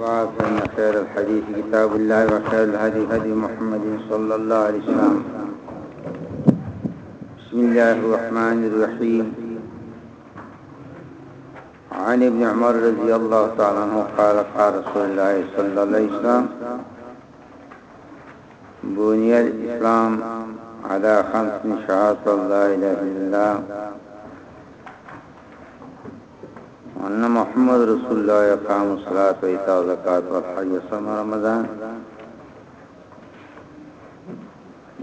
بعد فإن خير الحديث كتاب الله وخير الهدي هدي محمد صلى الله عليه وسلم بسم الله الرحمن الرحيم عن ابن عمر رضي الله تعالى عنه قال قال رسول الله صلى الله عليه وسلم بني الإسلام على خمس شهادة الله إله إلا الله ان محمد رسول الله يقام الصلاه ويتاء زکات والحج وصوم رمضان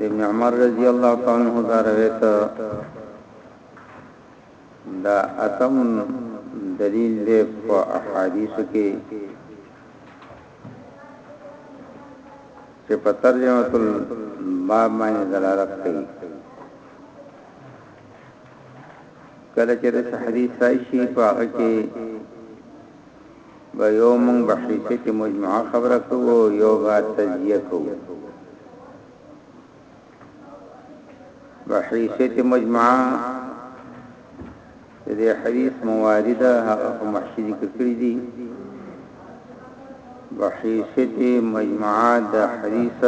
ابن عمر رضی الله تعالی عنہ دا روایت دا اتم دلیل دی په احادیث کې چې په ترجمه الباب باندې دلالت کوي کله چې داسې حديث راشي په هغه کې به يو مونږ به حيثيت مجموعه خبره کوو يو به تجزيه کوو به حيثيت مجموعه د دې حديث موارد هغه محشي ذکر کړی دي به حيثيت مجموعه د حديث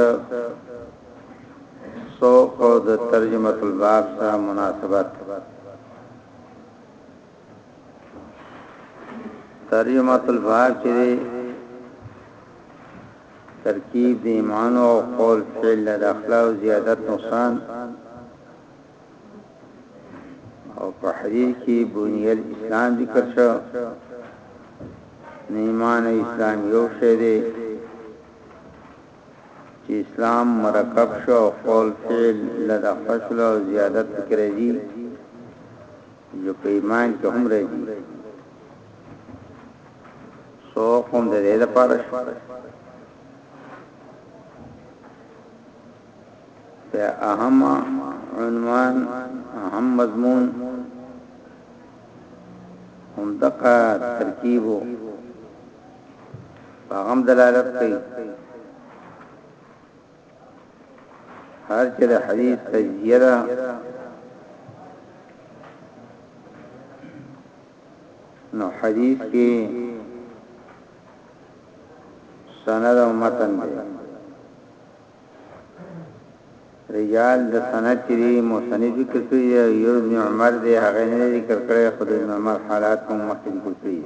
سوق او د ترجمه الباب سره مناسبت ترجمه الباب چې ترکیب د ایمان او قول فعل د اخلاق زیادت نقصان او په حدیث کې بنی الاسلام ذکر شو ایمان اسلام یو شی دی چې اسلام مرکب شو او قول فعل له د فصل او زیادت پکې راځي جو په ایمان کې هم راځي سو قوم د دې لپاره شو په اهم عنوان اهم مضمون هم دقه ترکیبو هغه دلالت کوي هر چې د حدیث تجزیه ده نو حدیث کې سند او متن دی رجال د سند چې مسند ذکر کړی یو ابن عمر دی هغه نه ذکر کړی خدای عمر حالات هم مخکې ذکر کړی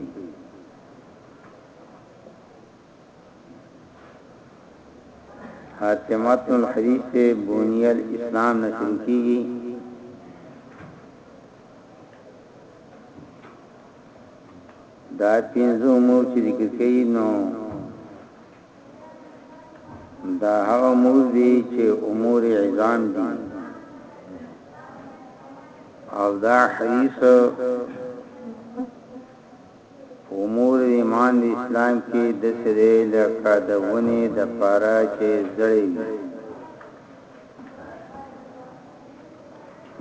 حاتمات الحدیث ته بونی الاسلام نه شروع کیږي دا پینځو مور چې ذکر کوي نو دا هغه مور دي چې امور عظام دي او دا حدیث په امور ایمان د اسلام کې داسې دی لکه د ونې دپاره چې زړی وي.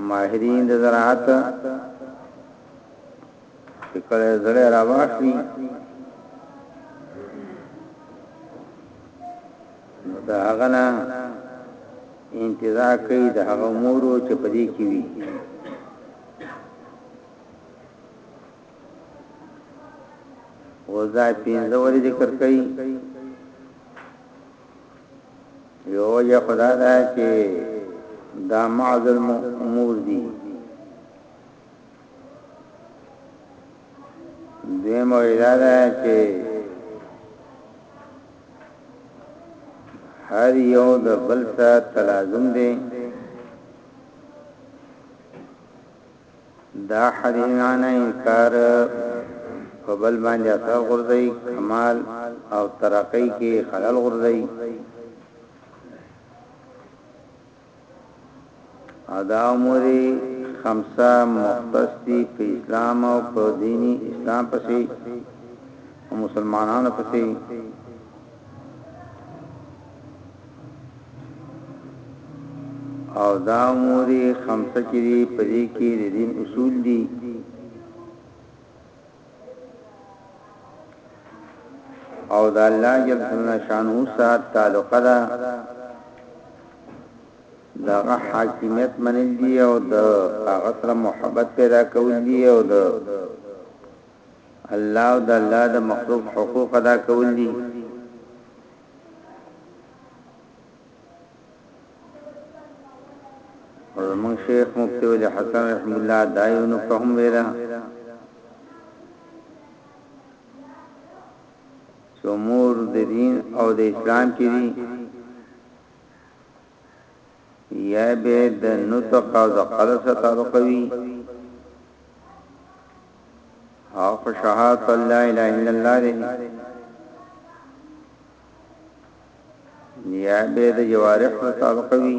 ماهرین د زراعت چې کله زړی راواخلي نو د هغه نه انتظار کوي د هغه امورو چې په دې کې وي او دا پینځه ورې ذکر کوي یو یا خدا دا چې دا معذل امور دي دویم ویلا دا چې هر یو د بل سره تلازم دی دا حديث معنی انکار په بل باندې اثر غورځوي کمال او ترقۍ کې خلل غورځوي ادا امور خمسه مختص دي په اسلام او په دیني اسلام پسې مسلمانانو پسې او دا امور خمسه چې دي په دې کې د دین اصول دي او دا الله جل جلاله شانو سات تعلق ده دا حاکمیت منل دي او د هغه سره محبت پیدا کول دي او د الله او د الله د مخلوق حقوق ادا کول دي. او زمون شیخ مفتی ولی حسن رحم الله دایونو په هم ویلا سمور د دین او د اسلام کې دي یا به د نطق او د قلب سره تعلق وي او فشهادت لا اله الا الله دی یا به د جوارح سره تعلق وي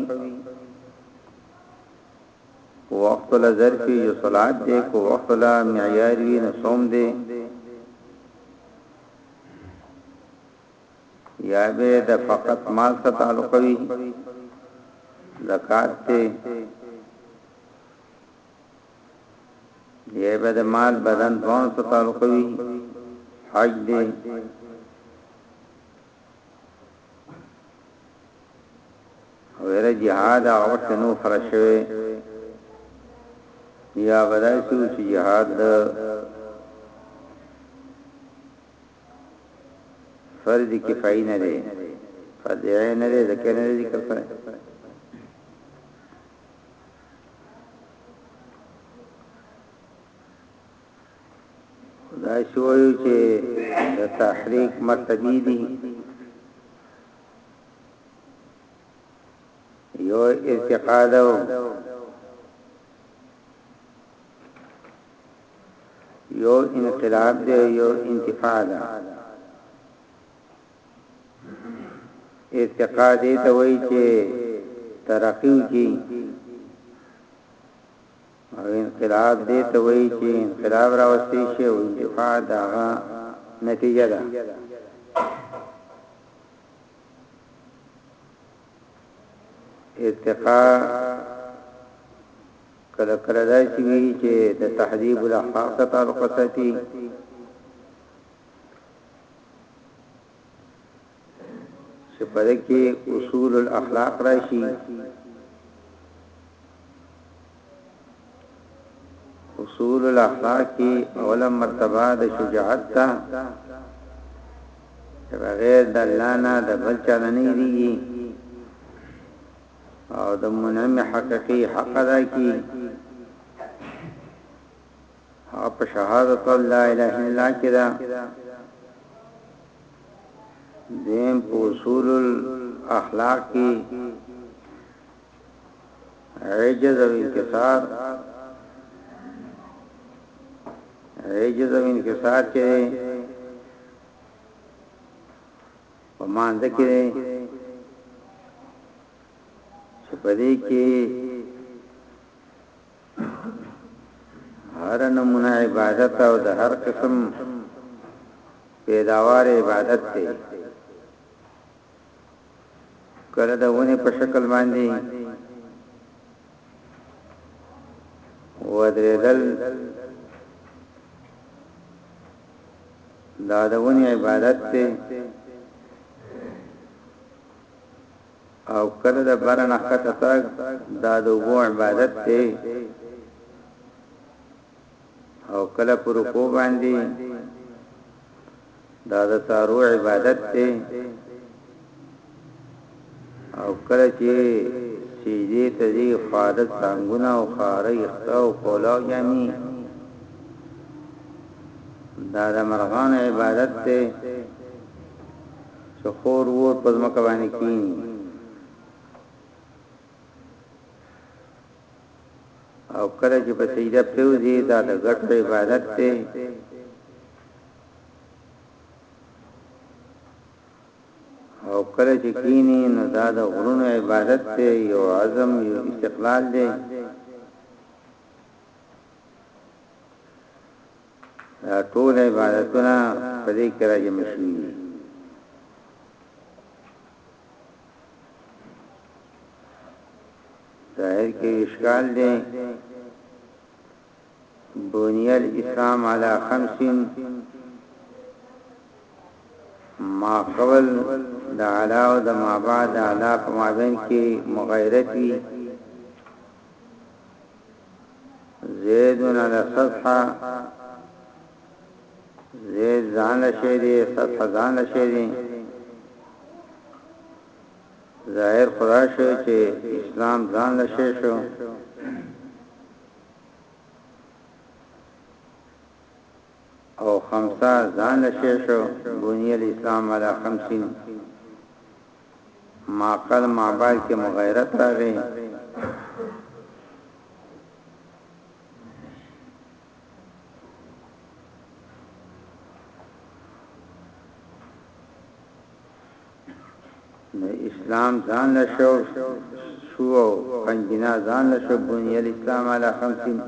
وقت لا ظرف یو صلات دی کو وقت لا معیار وی نو صوم دی یا به د فقط مال سره تعلق وي زکات ته یا به د مال بدن دوه سره تعلق وي حج دې غیر جهاد او شنو فرشوي یا بدای شو چې جهاد فرض کفایي نه دی فرض عین نه دی ځکه نه ذکر کړی دا شویو چې د تحریک مرتبه دي یو ارتقا ده يو انقلاب دی يو انتفاع ده ارتقا دې ته وایي چې ترقی وکړي او انقلاب دې ته وایي چې انقلاب راوستي شي او انتفاع دا نتیجه ده ارتقا کله کله داسې وي چې د تهذیب الاخلاق ته تعلق ساتي چې په دې کې اصول الاخلاق راشي اصول الاخلاق کی اوله مرتبه د شجاعت ده چې بغیر د الله نه د بل چا نه نیریږي او د منعم حقیقی حق ادا کی او په شهادت الله اله الا کې ده دیم په اصول الاخلاق کی عجز او انکسار عجز او انکسار چې په مانځ کې چې په دې کې هر نمونه عبادت او د هر قسم پیداوار عبادت دی کله د ونې په شکل باندې ودرېدل دا د ونی عبادت ته او کله د برن خطه تک دا د وو عبادت ته او کله پر رکوع باندې دا د سارو عبادت ته او کله چې سجدي ته دي خالد څنګهونه او خاري او کولاو جامي دا د مرغان عبادت ته چې خور ور پزمکه باندې کینی او کله چې په سجده پریوځي دا د ګټ عبادت ته او کله چې کینی نو دا د غرونو عبادت ته یو عزم یو استقلال دی دا ټول عبادتونه په دې کې راځي مشي ظاهر کې اشکال دی بني الاسلام علی خمسین ما قبل د علا او د ما بعد علا په مابین کې مغیرت وی زیدون علی صفحه زید ځان شي دي صفحه ځان شي دي ظاهر خو دا شو چې اسلام ځان له شې شو او خمسه ځان له شې شو بنی الاسلام علی خمسین ماقل معبال کې مغیرت راغی نو اسلام ځان له شو شو او پنځینا ځان له شو بنی الاسلام علی خمسین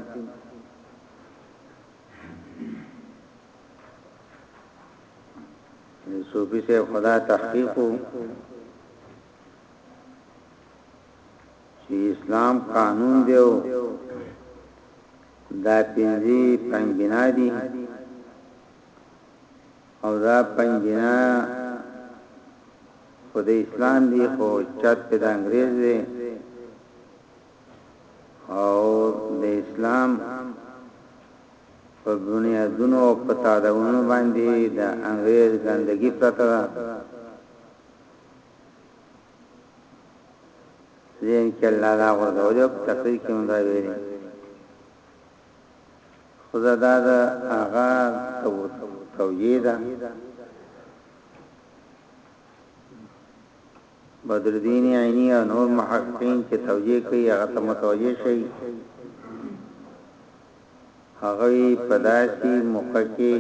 صوفی سے خدا تحقیق چې اسلام قانون دیو دا پنځه پنځه بنا دي او دا پنج دینه خو د اسلام دی خو چت په د انګریز دی او د اسلام په بنیادونو او په تادونو باندې د انګريز ګندګي پرته ده زین کې الله دا غوړو یو تقریر کې مونږ ویلي خو دا د هغه توجیه ده بدر الدین عینی او نور محققین چې توجیه کوي هغه ته متوجه شي هغه په داسي موقع کې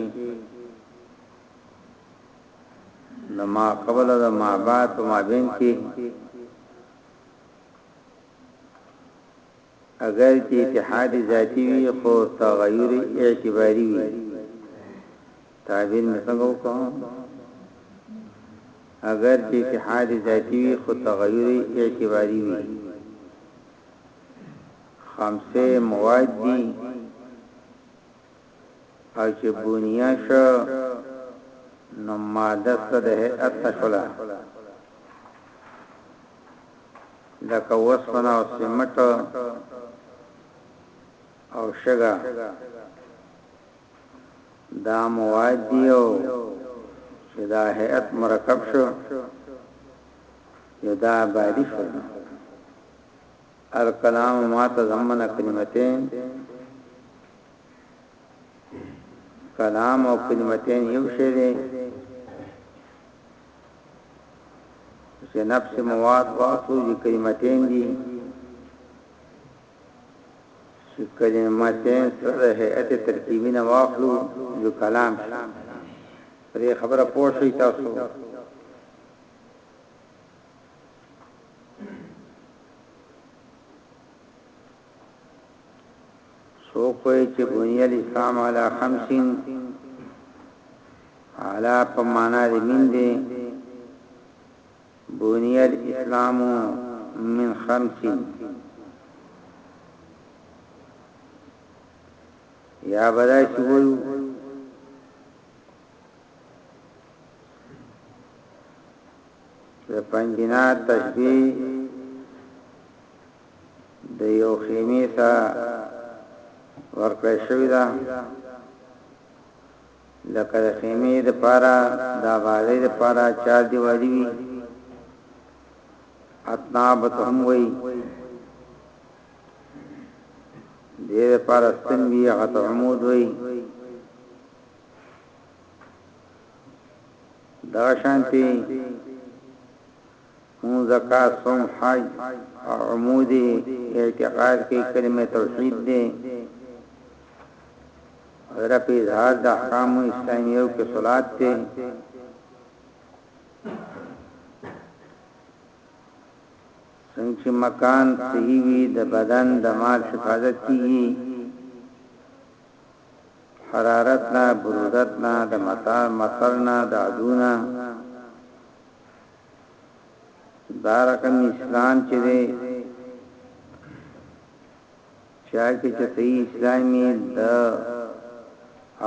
نما قبل د ما بعد ما بین کې اګر چې اتحاد ذاتي وي خو تغیر اعتباري وي تعبیر مې څنګه وکړم اګر چې اتحاد ذاتي وي خو تغیر اعتباري وي خمسه مواد دي او چې بنیا شو نو ماده سره هيئت شولا لکه وسپنه او سیمټ او شګه دا مواد دی او چې دا هيئت مرکب شو یو دا باندې شو الکلام ما تضمن کلمتين کلام او کلمتين یو شی دی چې نفس مواد واسو چې کلمتين دي چې کلمتين سره هيئت ترکیبی نه واخلو جو کلام شي پرې خبره پوه شئ تاسو څوک وایې چې بنی الاسلام علی خمسین علی په معنا د مين دی بنی الاسلام من خمسین یا بدای چې وایو د پنجنا تشبیه د یو خیمې ته ورکړی شوی ده لکه د خیمې د پاره د آبادی د پاره چار دیوالی وی اتنابت هم وی دیر پاره ستن وی غط عمود وی دا شانتی مونږ ځکه صوم حج او عمودي اعتقاد کې کلمه توحید دې غیره په اظهار د احکام اسلامیو کې صلات دې څنګه مکان صحیح وي د بدن د مال حفاظت کیږي حرارت نه برودت نه د مطر نه د عدونه دا رقم اسلام چه دی چا کی چه صحیح اسلامی د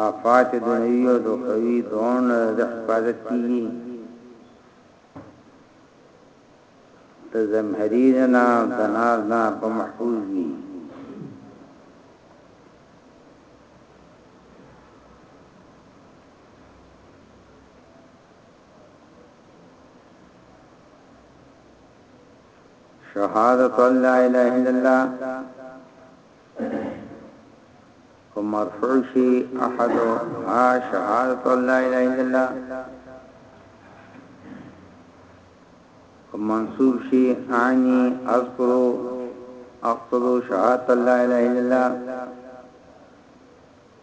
آفات دنوی و دخوی دون د حفاظت کیگی د زمهریر نه د ناز نه په محفوظ وي شهادت الله الا اله الا الله مرفوع شي احد ها شهادت الله لا اله الا الله منصوب شي اني اذكر اقصد شهادت الله لا اله الا الله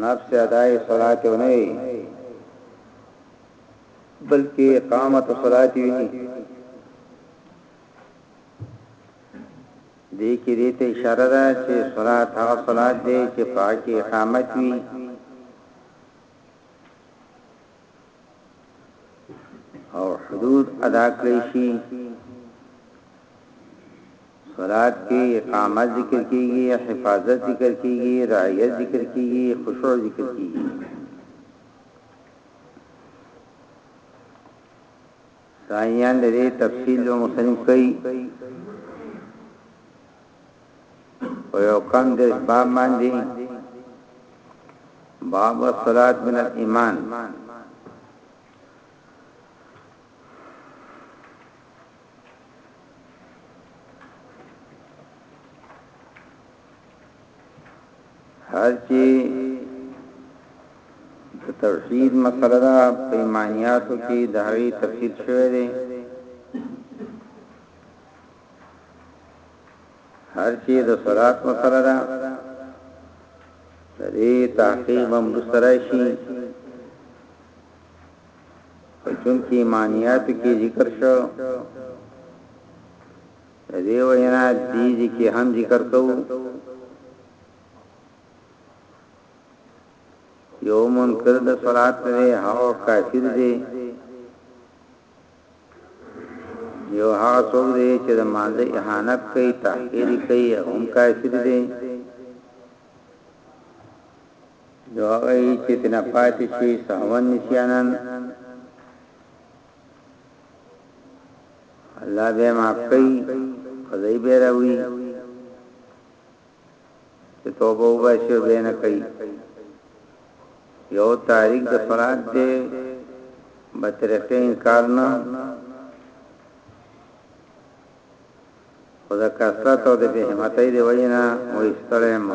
نفس ادای صلات یو نه وي بلکې اقامت صلات وي دې کې دې ته اشاره ده چې صلات هغه صلات دی چې پاکي اقامت وي او حدود ادا کړی شي صلات کی اقامت ذکر کیږی حفاظت ذکر کیږی رعیت ذکر کیږی خشوع ذکر کیږی سایان دې تفصیل او مصنف کوي او یو کم دې باب باندې باب الصلات من الايمان هر چې د توحید مسله ده په ایمانیاتو کې د هغې تفصیل شوی دی هر چې د صلات مسله ده دې تحقیق هم مسترای شي خو چونکه ایمانیاتو کې ذکر شو د دې وینا دي ذکر هم ذکر کوو یو منکر د صلات دی هاو کافر دی یو هغه څوک دی چې د مانزه اهانت کوي تحقیر کوي هم کافر دی نو هغه یې چې تنه پاتې شي سهون نسیانن الله به معاف کوي خدای به راوي چې توبه وباسي به نه کوي یو تاریخ د صلات دی بطرقه انکار نه خدا کثرت او د به همتای دی وینا او استړې مو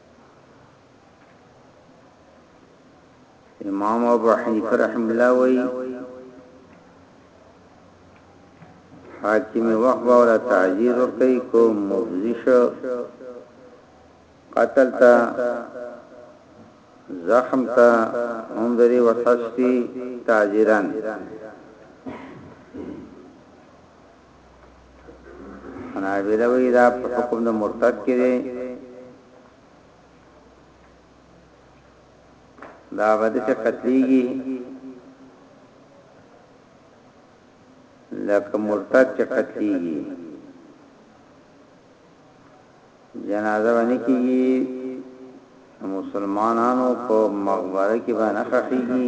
امام ابو حنیفه رحم الله وی حاکم وقت باولا تعزیر ورکی کو مفزش قتل تا زخم تا هم دری وسستی تعزیران حنابلہ وی دا په حکم د مرتد کې دی دا بده چې قتلېږي لکه مرتد چې قتلېږي جنازه باندې کېږي مسلمانانو په مقبره کې باندې خخېږي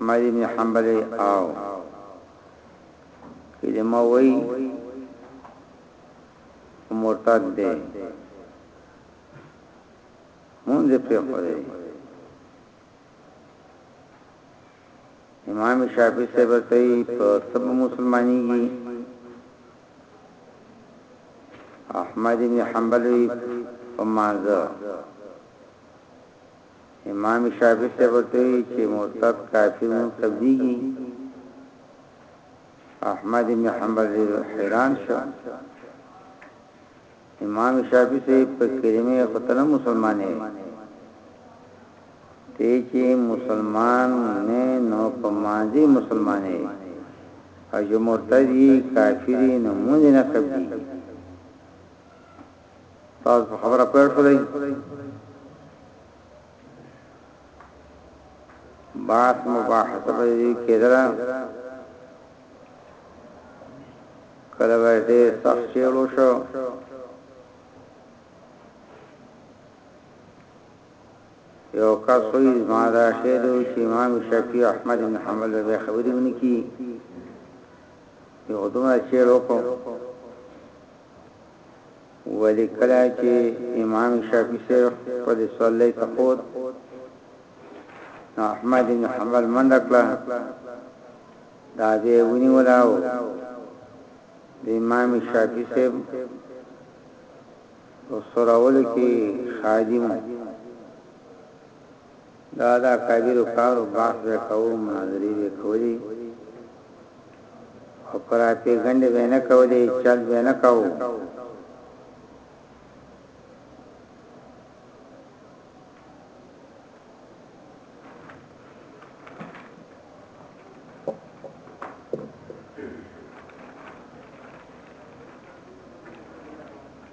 احمد ابن حنبل او کلمه وی مرتد دی مونږ په خوده امام شافعی سے بتئی په سب مسلمانی کی احمد ابن حنبل په مانزه امام شافعي صاحب ورته وی چې مرتد کافر مو قبليږي احمد بن حنبل حیران شو امام شافعي صاحب په کلمه خطنه مسلمانې ته چې مسلمان نه نو په ماضي مسلمانې او جو مرتدی کافری نو مونږ نه قبلی تاسو خبره پوه شولای باس مباحثه به کېدله کله به ډېر سخت چیړو شو یو کس وی ما دا شعر وی چې امام شفیع احمد بن حنبل به خبرې ونی کی یو دوه شعر وکړو ولی کله چی امام شافعی صاحب خپل سولی ته خوت نو احمد بن حنبل منډه کړه دا دې ونی ولاو د امام شافعی صاحب او سراول کی خادم دا د اکابرو کار و، بحث به یې کاوه، مناظرې به یې کولې او پراپیګنډې به یې نه کولې، چل به یې نه کاوه.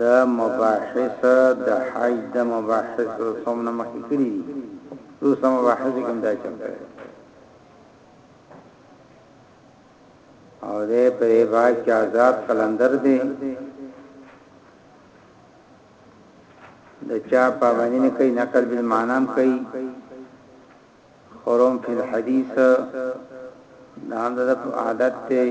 د مباحث د حج د مباحث او صوم نه مخکې کړی دي نو سم مباحث کوم دا چمته او دې په باج کې آزاد قلندر دی د چا پابندی نه کوي نقل بالمانام کوي خروم فی الحدیث دا د عادت ته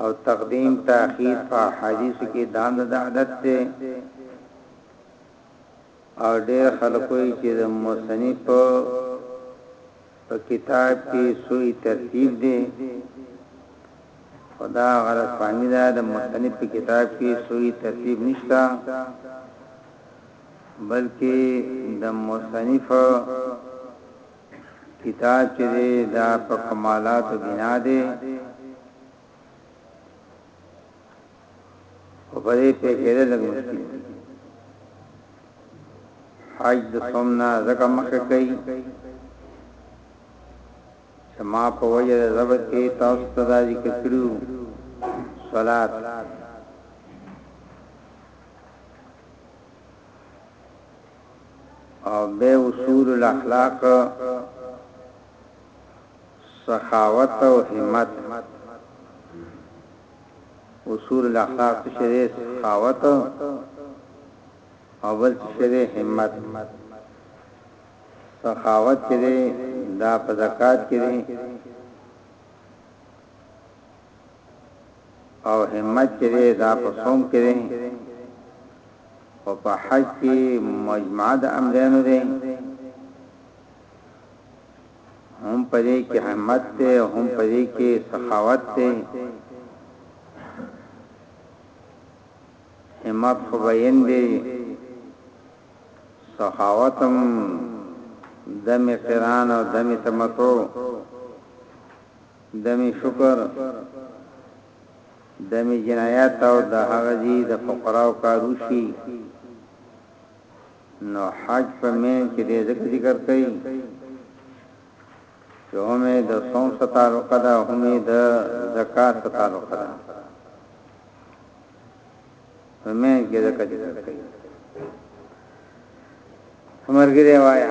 او تقدیم تاخیر په احادیث کې دام د عادت ته او ډېر خلکوي چې د مصنف په کتاب کې سوی ترتیب دی خدا غلط فهمی ده د مصنف په کتاب کې سوی ترتیب نشته بلکې د مصنف کتاب چې دی دا په کمالاتو بنا دی او په دې په کې ده لږ مشکل دی حج د سومنا زکه مخه کوي چې ما په وجه د ضبط کې تاسو ته دا ذکر کړو صلات او به اصول الاخلاق سخاوت او همت اصول الاخلاق شری سخاوت او بل شری همت سخاوت کړي دا په زکات کړي او همت چې دی دا په صوم کې دی او په حج کې مجمع د امرینو دی هم پدې کې همت ته هم پدې کې سخاوت ته همت خو بیان دی سخاوتم دم قران او دم تمتو دمې شکر دمې جنایت او د هغه ځي د فقراو کار وشي نو حج په مین کې دې ذکر ذکر کوي چې همې د صوم سره تعلق ده همې د زکات سره تعلق ده په مین کې ذکر ذکر کوي مرګ دی وایا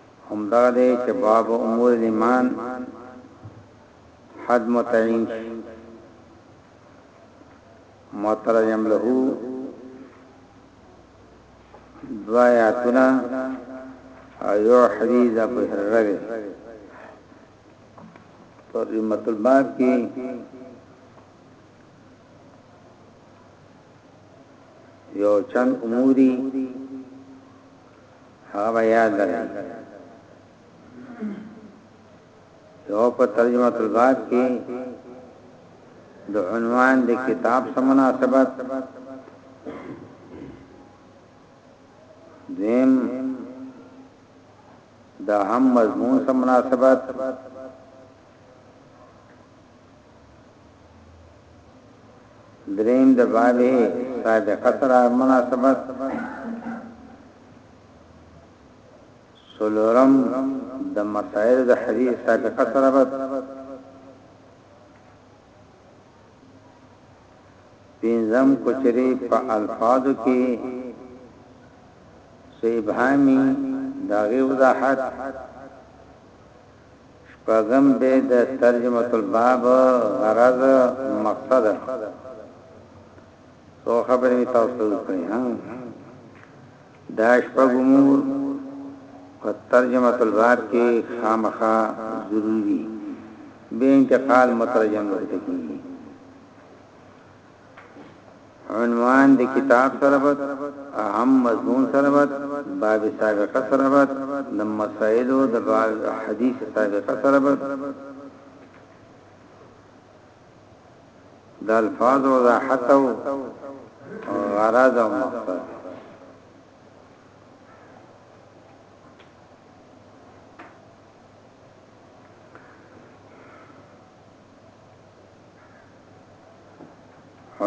همدا دی چې باب امور الایمان حد متعین شي مترجم له دوا آیاتنا ایو حدیث ابو هرره پر مطلب باب کې یو چند اموري هغه به یاد لرئ چې او په ترجمه الباب کې د عنوان د کتاب سره مناسبت دیم د هم مضمون سره مناسبت دریم د باب سابقه سره مناسبت سلورم د مسائل د حدیث سابقه سره بد پینزم کچری په الفاظو کې سیبهامی داغی وضاحت شپږم بیت د ترجمة الباب غرض مقصد څو خبرې مې تاسو ته وکړې ها دا شپږ امور په ترجمه الباب کې خامخا ضروری به انتقال مترجم ورته کیږي عنوان د کتاب سره بد اهم مضمون سره بد باب سابقه سره بد د مسائلو د باب حدیث سابقه سره بد د الفاظ او د حتو غرض او مقصد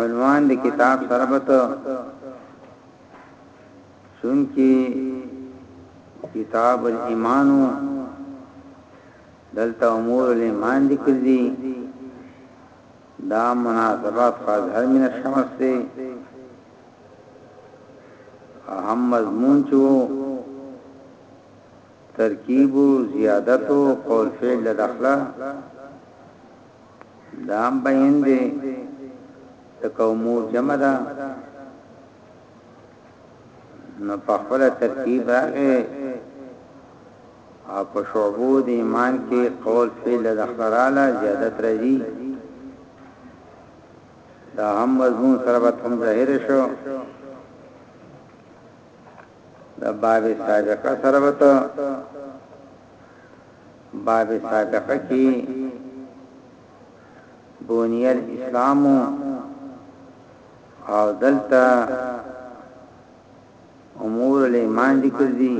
عنوان د کتاب شربت چونکی کتاب الایمان دلته امور الایمان ذکر دي دا مناسبات فاظهر من الشمس دي اهم مضمون چو ترکیب زیادت او قول فعل له داخله دام بیان دی تکومو جمع ده نو په خپل ترکیب راغی او په شعبو د ایمان کې قول فعل د خراله زیادت راځي دا هم مضمون سره به تم ظاهر شو د باب سابقه سره وته باب سابقه کې بونی الاسلام او دلته امور الایمان ذکر دي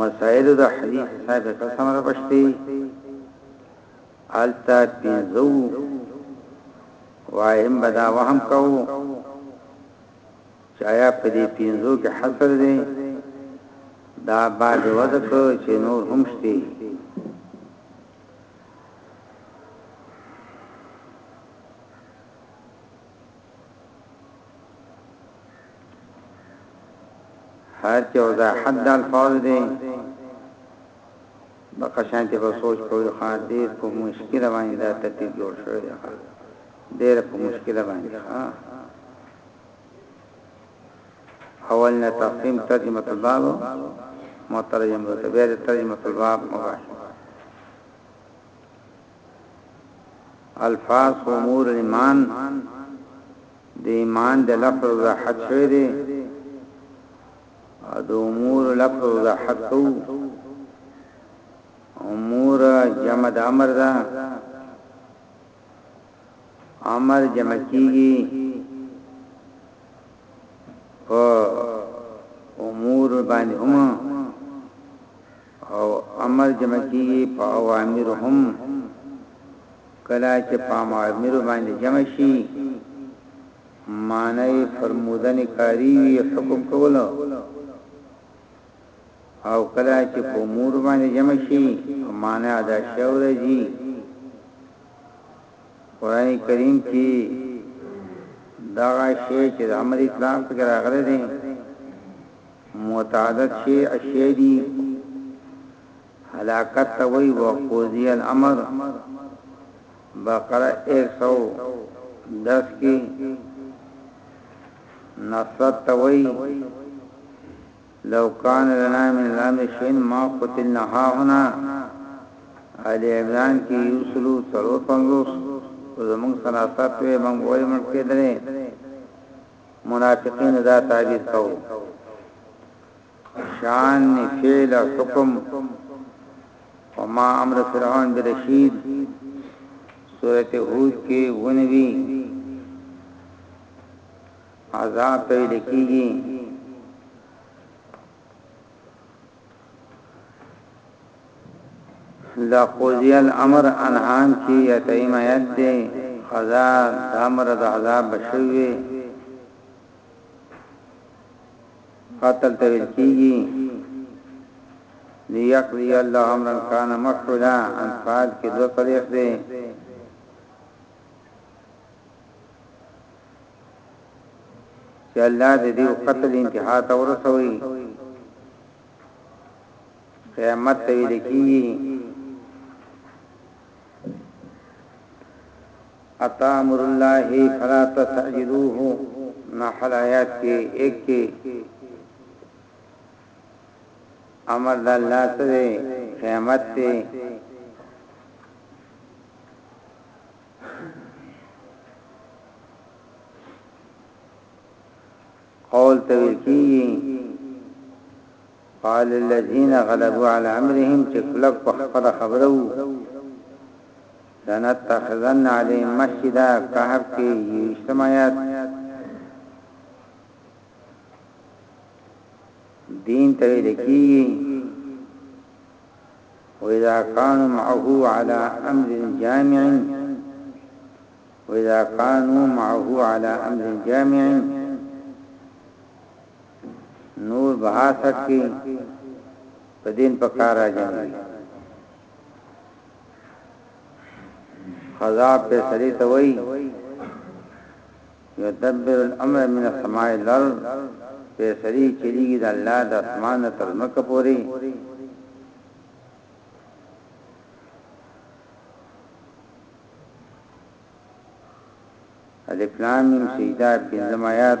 مسائل د حدیث سابقه سره پښتي هلته پنځه وو وایم به دا وهم کوو چې آیا په دې پنځو کې حصر دی دا بعد وضع کړو چې نور هم شته هر چې وضاحت د الفاظ دی دغه شان چې په سوچ کوي ښا ډیر په مشکله باندې دا ترتیب جوړ شوی دی ښا ډیر په مشکله باندې ښا اول نه تقسیم ترجمه الباب مترجم ته بیا د ترجمه الباب مباحث الفاظ امور ایمان د ایمان د لفظ وضاحت شوی دی د امور لفظ وضاحت کو امور جمع د امر دا امر جمع کیږي په امور باندې هم او امر جمع کیږي په اوامر هم کلا چې په اوامر باندې جمع شي معنی یې فرموده نه کاري وي حکم کول او کله چې په امور باندې جمع شي معنی ادا شو راځي قران کریم کې دا شی چې د امر اطلاق څخه راغلی دی متعدد شی اشیاء دي هلاکت وی وقوزی الامر بقره 110 کې نصرت توي لو کان لنا من لام شین ما قتلنا ها هنا آل عمران کې یوسلو سرو پنګوس زمون سناصت وي مونږ وای مونږ کېدلې منافقین دا تعبیر کوو شان فعل او حکم وما امر فرعون برشید سورت هود کې ونوي عذاب ته لکېږي لا قضی الامر انعام کی یتیم یت دی قضا دامر د عذاب بشوی قتل ته ویل کیږي ليقضي الله امرا كان مفعولا انفال کې دوه طریق دي چې الله دې دې قتل انتها ته ورسوي قیامت ته ویل کیږي اتا امر الله فلا تستعجلوه نحل آیات کې 1 کې امر د الله سره قیامت ته قول توکی قال الذين غلبوا على امرهم چې کلک په خبره خبرو لنتخذن عليهم مسجدا کهف کې یوویشتم آیات دین ته ویل کیږي واذا كانوا معه على امر جامع واذا كانوا معه على امر جامع نور بحث کې په دین په کار راځي قضا فیصله ته وایي یدبر الامر من السماء الارض فیصله چلیږي د الله د اسمان تر مکه پوري الف لام میم سجده پنځم آیات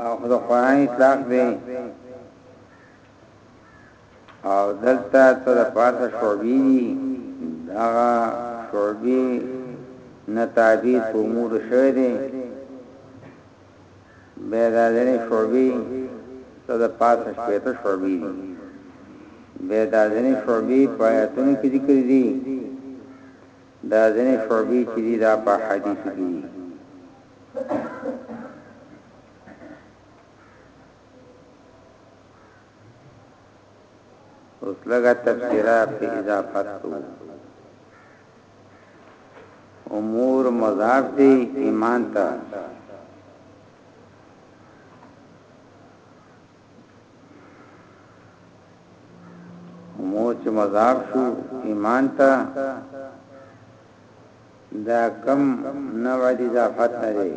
او خود قرآن اطلاق دی او دلته تر پاسه شعبی دی دا شعبی نتابی تومور شوی دی بیدادنی شعبی تر پاسه شپیتا شعبی دی بیدادنی شعبی پایتون کی ذکر دی دا ځینې شعبې چې دي دا په احادیثو کې دي. اوس لږه تفسیره په اضافت کوو. امور مضاف دی ایمان ته مو چې مذاب شو ایمان ته دا کم نوع دی اضافت نه دی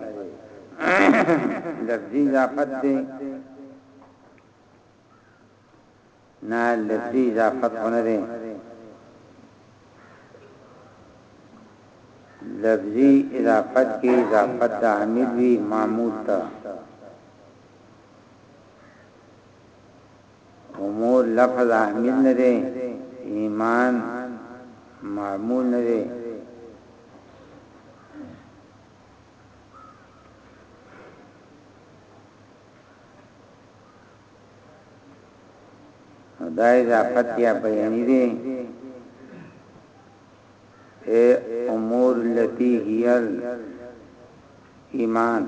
لفظی اضافت دی نه لفظی اضافت نه دی لفظی اضافت کې اضافت د عامل وی معمول ته امور لفظ احمد نه دی ایمان معمول نه دی دا اضافت یا بیانی دی هی امور التی هی الایمان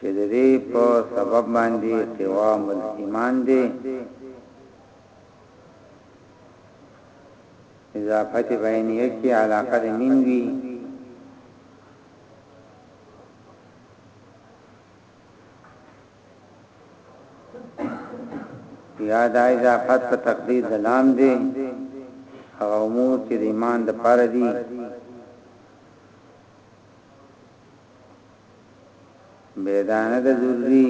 چه ددی په سبب باندی قوام الایمان دی اضافت بینیه کی علاقه دی مین وی یا دا اضافت په تقدیر د لام دی هغه امور چې د ایمان د پاره دي بیدانه د ضروری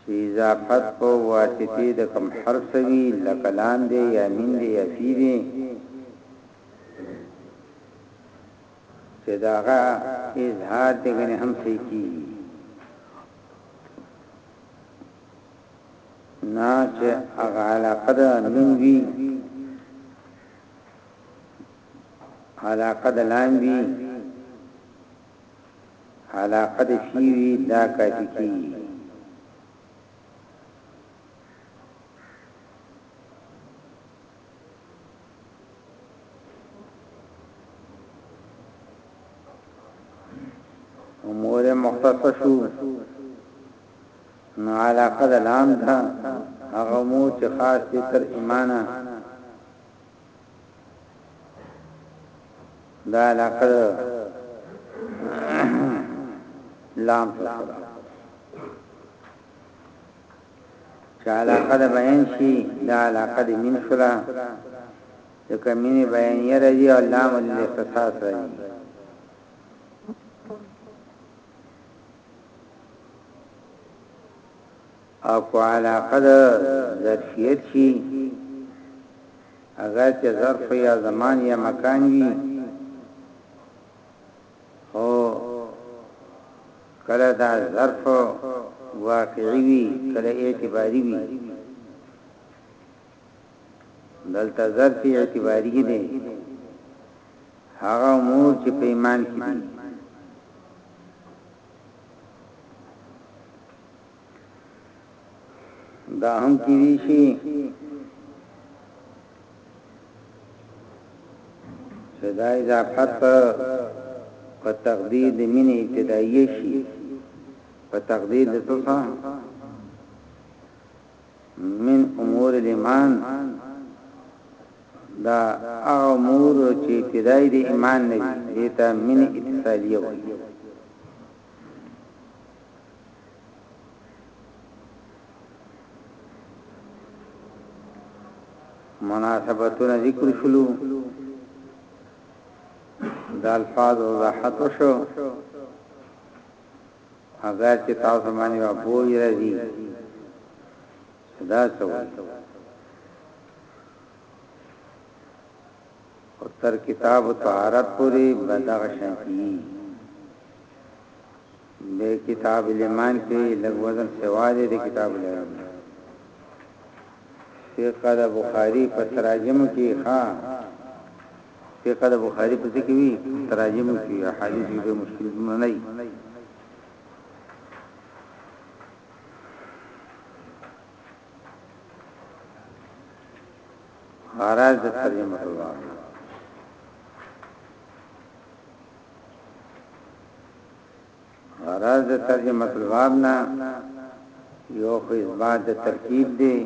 چې اضافت په واسطه د کم حرف وی لکلام دی یا مين دی یا فی دی چې د هغه اظهار دې ګنې هم صحیح کېږي نه چې هغه علاقه د نوم وي علاقه د لام وي علاقه د فی وي دا کافي کېږي امور مختص شو نو علاقه د لام ده هغه مو چې خاص دي تر ایمانه دا علاقه لام سره چې علاقه د بیان شي دا علاقه د مين شولا ځکه مين بیان یې راځي او لام د اختصاص راځي او کو علاقه د ظرفیت شي اگر چې ظرف یا زمان یا مکان وي خو کله دا ظرف واقعي وي کله اعتباري وي دلته ظرف اعتباري دی هغه امور چې په ایمان کې دي دا هم کیدی شي چې دا اضافت په تقدیر د مینې ابتدایي شي په تقدیر د څه من امور الایمان دا امور چې ابتدایي د ایمان نه دي ته من اتصالیه وایي مناسبتونه ذکر شلو د الفاظ وضاحت وشو اگر چې تاسو باندې ابو راځي دا څه وایي او تر کتاب طهارت پوری بدغ شانتی د کتاب الايمان کې لږ وزن سوا دی د کتاب العلم نه فقه د بخاری په تراجمو کې ها فقه د بخاری په ذکر وی تراجمو کې حدیث به مشکل نه نه غرض د ترجمه الله غرض د ترجمه الباب نه یو خو اثبات د ترکیب دی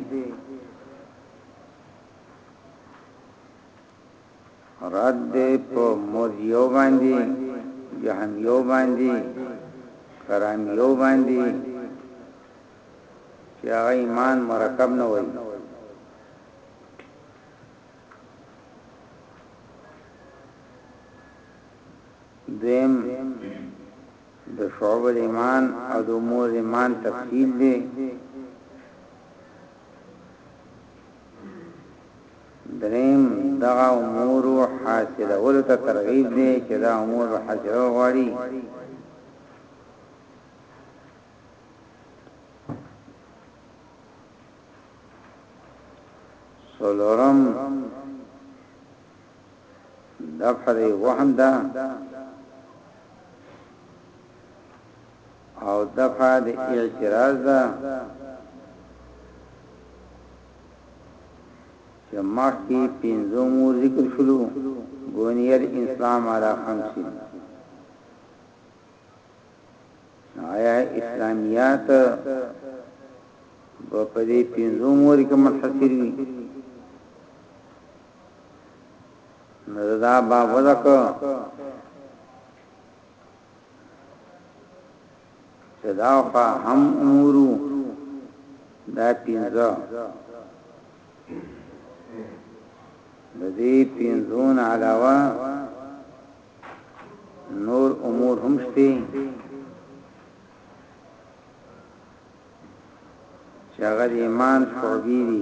رد دی په مرجیو باندې جهمیو باندې کرامیو باندې چې هغه ایمان مرکب نه وایي دویم د شعب الايمان او د امور الايمان تفصیل دی دریم دغه امور حاصله ولته ترغیب دی چې دا امور حاصله غواړي څلورم دفع دی وهم ده او دفع د اعتراض ده چې مخکې پنځه مو ذکر شلو بني الاسلام على خمسين نو آیا اسلامیات به په دې پنځو موري کې منحصر وي نو دا باب ودک چې دا په هم امورو دا پنځه د دې پنځون علاوه نور امور هم شته چې هغه د ایمان شعبې دي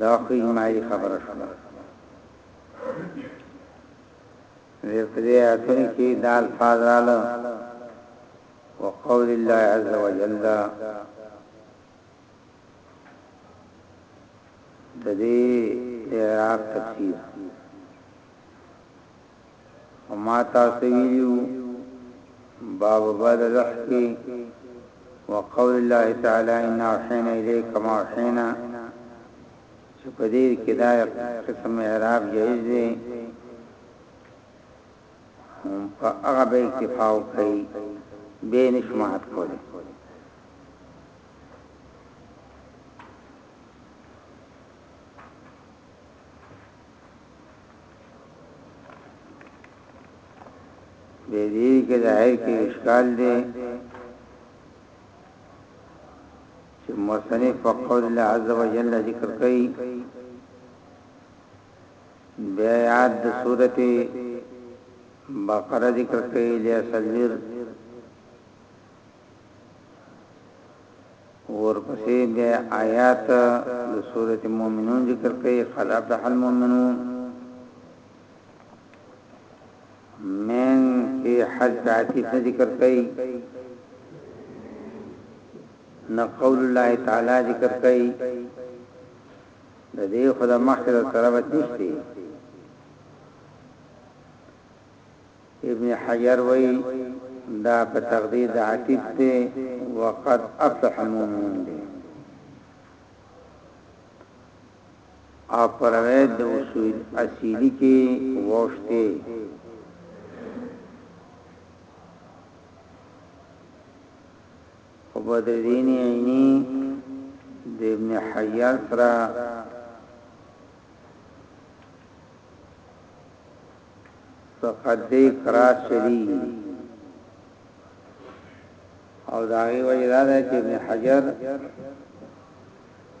دا خو اجماعي خبره شوه دې په دې اتل کې دا الفاظ رااله وقول الله عز وجل د دې اعراب تفسیر او ما تاسو ویلي وو باب بعد لوح کې وقول الله تعالی ان اوحینا الیک ما اوحینا چې په دې کې دا قسم اعراب جایز دی هم په هغه به اکتفا وکړي به نشمات کولی د دې کې ظاهر کې اشکال دی چې مصنف په قول الله عز وجل ذکر کوي بیا یاد د سورته بقره ذکر کوي له سلویر ورپسې بیا آیات د سورت مومنون ذکر کوي قد افلح المؤمنون من کې حل تعتیف ذکر کوي نه قول الله تعالی ذکر کوي د دې خدای مخکې ترابط نشته ابن حجر وایي، دا په تقدیر د عتیق دی، وقد افلح المؤمنون دی او پر روایت د اصول اصیلی کې وښته او بدرین عینی د ابن حیار سره څخه دی کراس چلیږي او دا غي وجه دا ده چې ابن حجر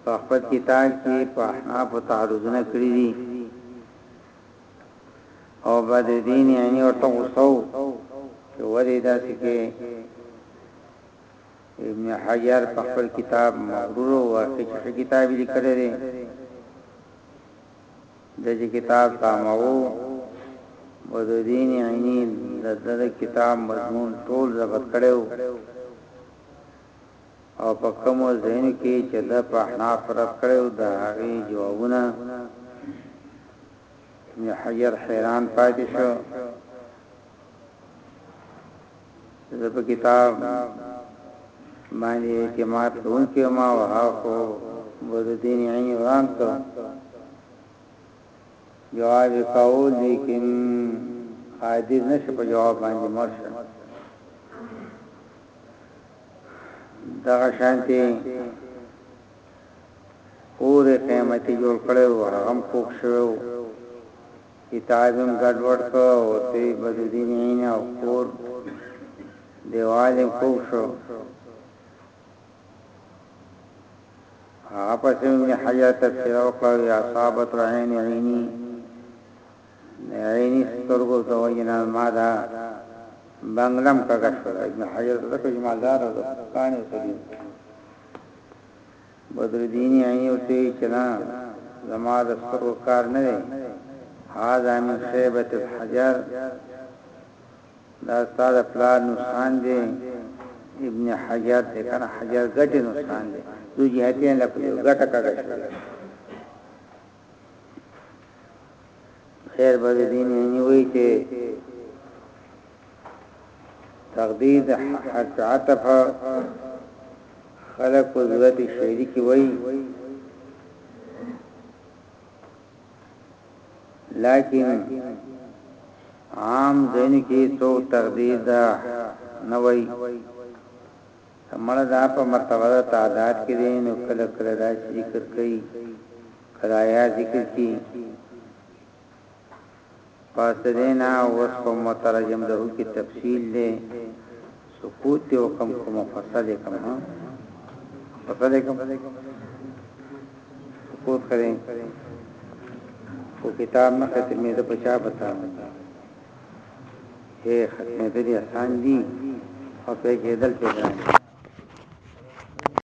په خپل کتاب کې په احناف تعرضونه کړی دي او بعد دین یعنی ورته وسو چې ورې داسې کې ابن حجر په خپل کتاب مغرور او واقع کتاب لیکلی دی د چې کتاب تاموو بدودین عینی د ده د کتاب مضمون ټول ضبط کړی وو او په کومو ځایونو کې چې ده په احناف رد کړی وو د هغې جوابونه ابن حجر حیران پاتې شو زه په کتاب باندې اعتماد کوم چې ما وها خو بودین عمران ته جواب کاو لیکن قادر نشه په جواب باندې مرشه دا شانتي اور قیمتي جوړ کړو هغه پوښ شو کتاب يم ګډوډ کړ او ورته يې بدودين عين او کور ديوال يم کوږ شو هغه پس ابن حجر تفسیر وکړ یا صابت عین عینی عینی سترګو د وجنا ما دا بنگلم کګه شو ابن حجر دغه جمالدار او کانه سړي بدرالدین عینی ورته ویل چې نه، زما د سترګو کار نه دی، هذا من خیبة الحجر، دا ستا د پلار نسخان دی، ابن حجر دی کنه، حجر ګټې نسخان دی، ذو جهتین لکه یو ګټه کږه شوې ده. خیر به د دین یعنی وی چې تقدید حرف عطف خلق و ذات شعری کی وی لیکن عام ذهن کې څو تقدید نه وی که مړه دا په مرتبه د تعداد کې دی نو کله کله داسې ذکر کوي که د ايا ذکر کړي پس د دې نه اوس په مترجم له کې تفصیل دی سکوت دی او کم کوم فصل کم ها فصل کم سکوت کریں او کتاب مخه ترمذی په چا بتاو چي ختمېدل يې اسان دي او پيښېدل پرې ګران دي.